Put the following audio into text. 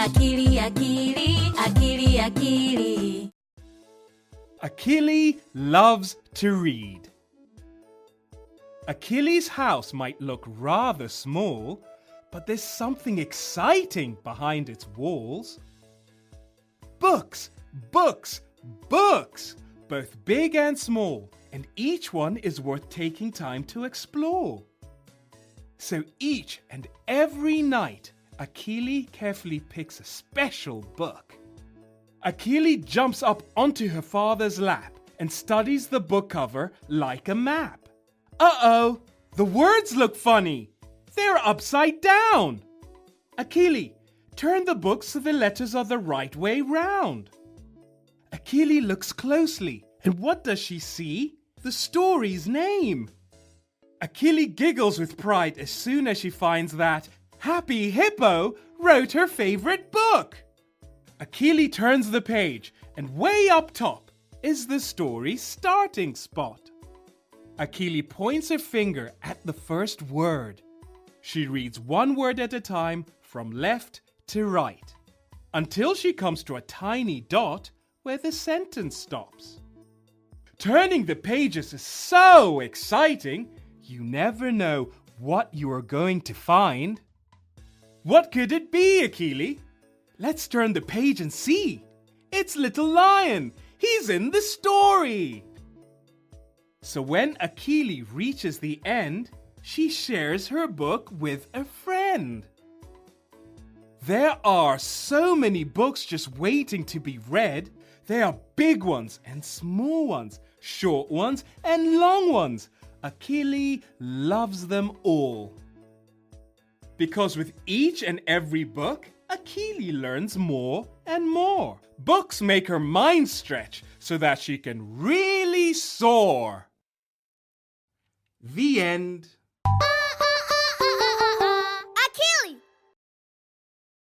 Akili, akili, akili, akili. Akili loves to read. Akili's house might look rather small, but there's something exciting behind its walls. Books, books, books, both big and small, and each one is worth taking time to explore. So each and every night, Akili carefully picks a special book. Akili jumps up onto her father's lap and studies the book cover like a map. Uh oh, the words look funny. They're upside down. Akili, turn the book so the letters are the right way round. Akili looks closely, and what does she see? The story's name. Akili giggles with pride as soon as she finds that Happy Hippo wrote her favorite book. Akili turns the page, and way up top is the story's starting spot. Akili points her finger at the first word. She reads one word at a time from left to right until she comes to a tiny dot where the sentence stops. Turning the pages is so exciting, you never know what you are going to find. What could it be, Akili? Let's turn the page and see. It's Little Lion. He's in the story. So when Akili reaches the end, she shares her book with a friend. There are so many books just waiting to be read. There are big ones and small ones, short ones and long ones. Akili loves them all. Because with each and every book, Akili learns more and more. Books make her mind stretch so that she can really soar. The end.